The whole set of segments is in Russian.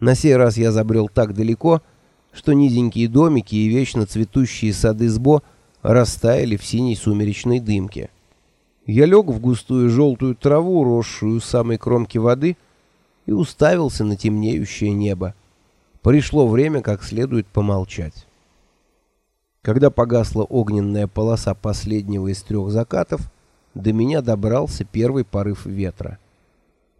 На сей раз я забрел так далеко, что низенькие домики и вечно цветущие сады Сбо растаяли в синей сумеречной дымке. Я лег в густую желтую траву, росшую у самой кромки воды, и уставился на темнеющее небо. Пришло время как следует помолчать. Когда погасла огненная полоса последнего из трех закатов, до меня добрался первый порыв ветра.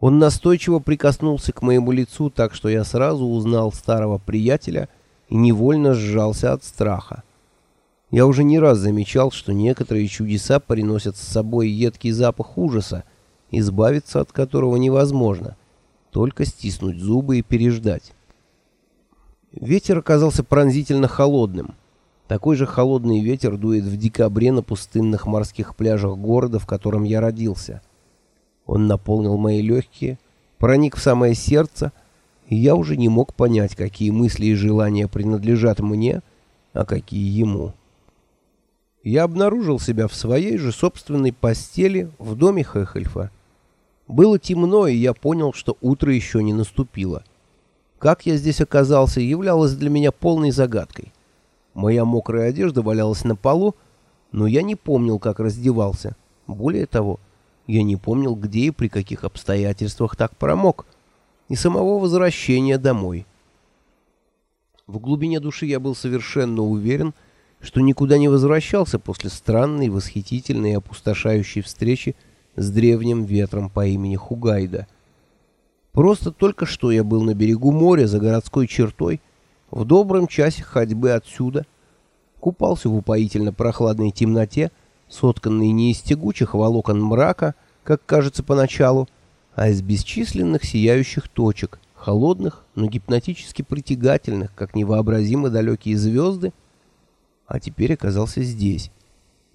Он настойчиво прикоснулся к моему лицу, так что я сразу узнал старого приятеля и невольно сжался от страха. Я уже не раз замечал, что некоторые чудеса приносят с собой едкий запах ужаса, избавиться от которого невозможно, только стиснуть зубы и переждать. Ветер оказался пронзительно холодным. Такой же холодный ветер дует в декабре на пустынных морских пляжах города, в котором я родился. Он наполнил мои легкие, проник в самое сердце, и я уже не мог понять, какие мысли и желания принадлежат мне, а какие ему. Я обнаружил себя в своей же собственной постели в доме Хехельфа. Было темно, и я понял, что утро еще не наступило. Как я здесь оказался, являлось для меня полной загадкой. Моя мокрая одежда валялась на полу, но я не помнил, как раздевался. Более того, я не помнил, где и при каких обстоятельствах так промок, и самого возвращения домой. В глубине души я был совершенно уверен, что никуда не возвращался после странной, восхитительной и опустошающей встречи с древним ветром по имени Хугайда. Просто только что я был на берегу моря за городской чертой, в добром часе ходьбы отсюда, купался в упоительно прохладной темноте, сотканный не из тягучих волокон мрака, как кажется поначалу, а из бесчисленных сияющих точек, холодных, но гипнотически притягательных, как невообразимо далекие звезды, а теперь оказался здесь.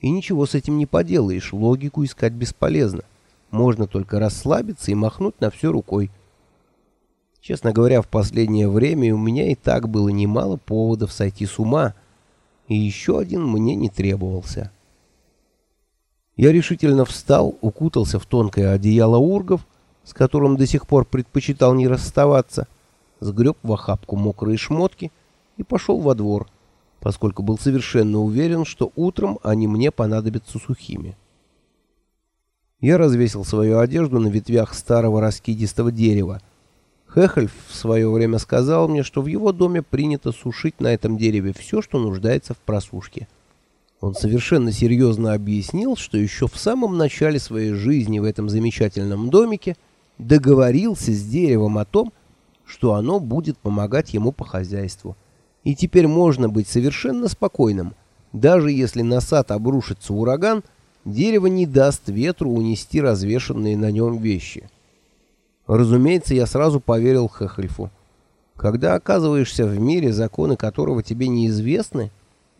И ничего с этим не поделаешь, логику искать бесполезно. Можно только расслабиться и махнуть на все рукой. Честно говоря, в последнее время у меня и так было немало поводов сойти с ума, и еще один мне не требовался. Я решительно встал, укутался в тонкое одеяло ургов, с которым до сих пор предпочитал не расставаться, сгреб в охапку мокрые шмотки и пошел во двор, поскольку был совершенно уверен, что утром они мне понадобятся сухими. Я развесил свою одежду на ветвях старого раскидистого дерева. Хехельф в свое время сказал мне, что в его доме принято сушить на этом дереве все, что нуждается в просушке. Он совершенно серьезно объяснил, что еще в самом начале своей жизни в этом замечательном домике договорился с деревом о том, что оно будет помогать ему по хозяйству. И теперь можно быть совершенно спокойным. Даже если на сад обрушится ураган, дерево не даст ветру унести развешанные на нем вещи. Разумеется, я сразу поверил Хехельфу. Когда оказываешься в мире, законы которого тебе неизвестны,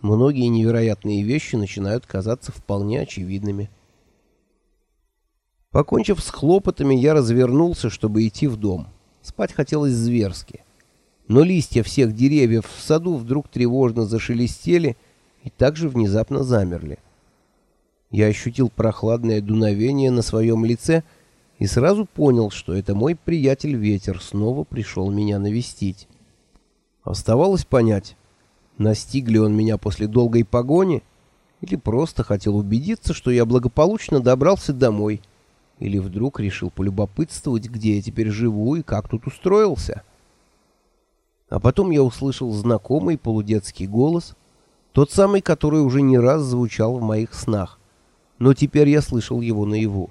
многие невероятные вещи начинают казаться вполне очевидными. Покончив с хлопотами, я развернулся, чтобы идти в дом. Спать хотелось зверски. Но листья всех деревьев в саду вдруг тревожно зашелестели и также внезапно замерли. Я ощутил прохладное дуновение на своем лице и сразу понял, что это мой приятель Ветер снова пришел меня навестить. Оставалось понять, Настиг ли он меня после долгой погони? Или просто хотел убедиться, что я благополучно добрался домой? Или вдруг решил полюбопытствовать, где я теперь живу и как тут устроился? А потом я услышал знакомый полудетский голос, тот самый, который уже не раз звучал в моих снах, но теперь я слышал его наяву.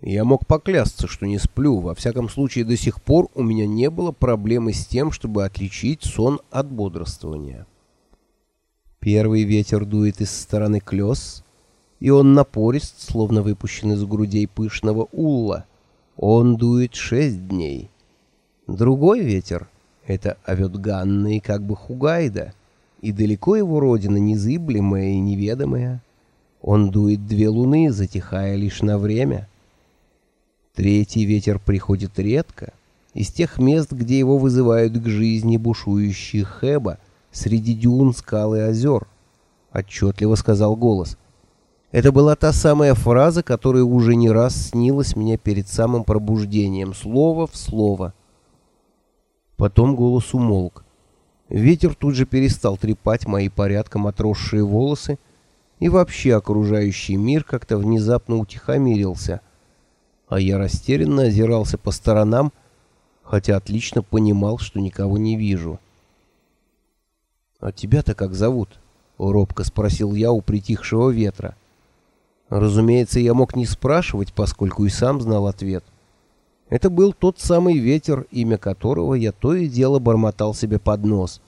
Я мог поклясться, что не сплю, во всяком случае до сих пор у меня не было проблемы с тем, чтобы отличить сон от бодрствования. Первый ветер дует из стороны клёс, и он напорист, словно выпущен из грудей пышного улла. Он дует шесть дней. Другой ветер — это авётганный как бы хугайда, и далеко его родина незыблемая и неведомая. Он дует две луны, затихая лишь на время. Третий ветер приходит редко, из тех мест, где его вызывают к жизни бушующие хэба — среди дюн, скал и озер», — отчетливо сказал голос. Это была та самая фраза, которая уже не раз снилась мне перед самым пробуждением, слово в слово. Потом голос умолк. Ветер тут же перестал трепать мои порядком отросшие волосы, и вообще окружающий мир как-то внезапно утихомирился. А я растерянно озирался по сторонам, хотя отлично понимал, что никого не вижу. «А тебя-то как зовут?» — робко спросил я у притихшего ветра. Разумеется, я мог не спрашивать, поскольку и сам знал ответ. Это был тот самый ветер, имя которого я то и дело бормотал себе под нос,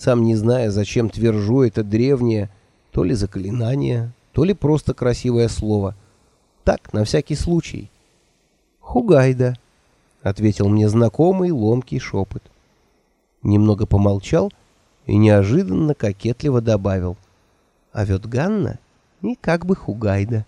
сам не зная, зачем твержу это древнее, то ли заклинание, то ли просто красивое слово. Так, на всякий случай. «Хугайда», — ответил мне знакомый ломкий шепот. Немного помолчал и неожиданно кокетливо добавил. «А ведь Ганна и как бы Хугайда».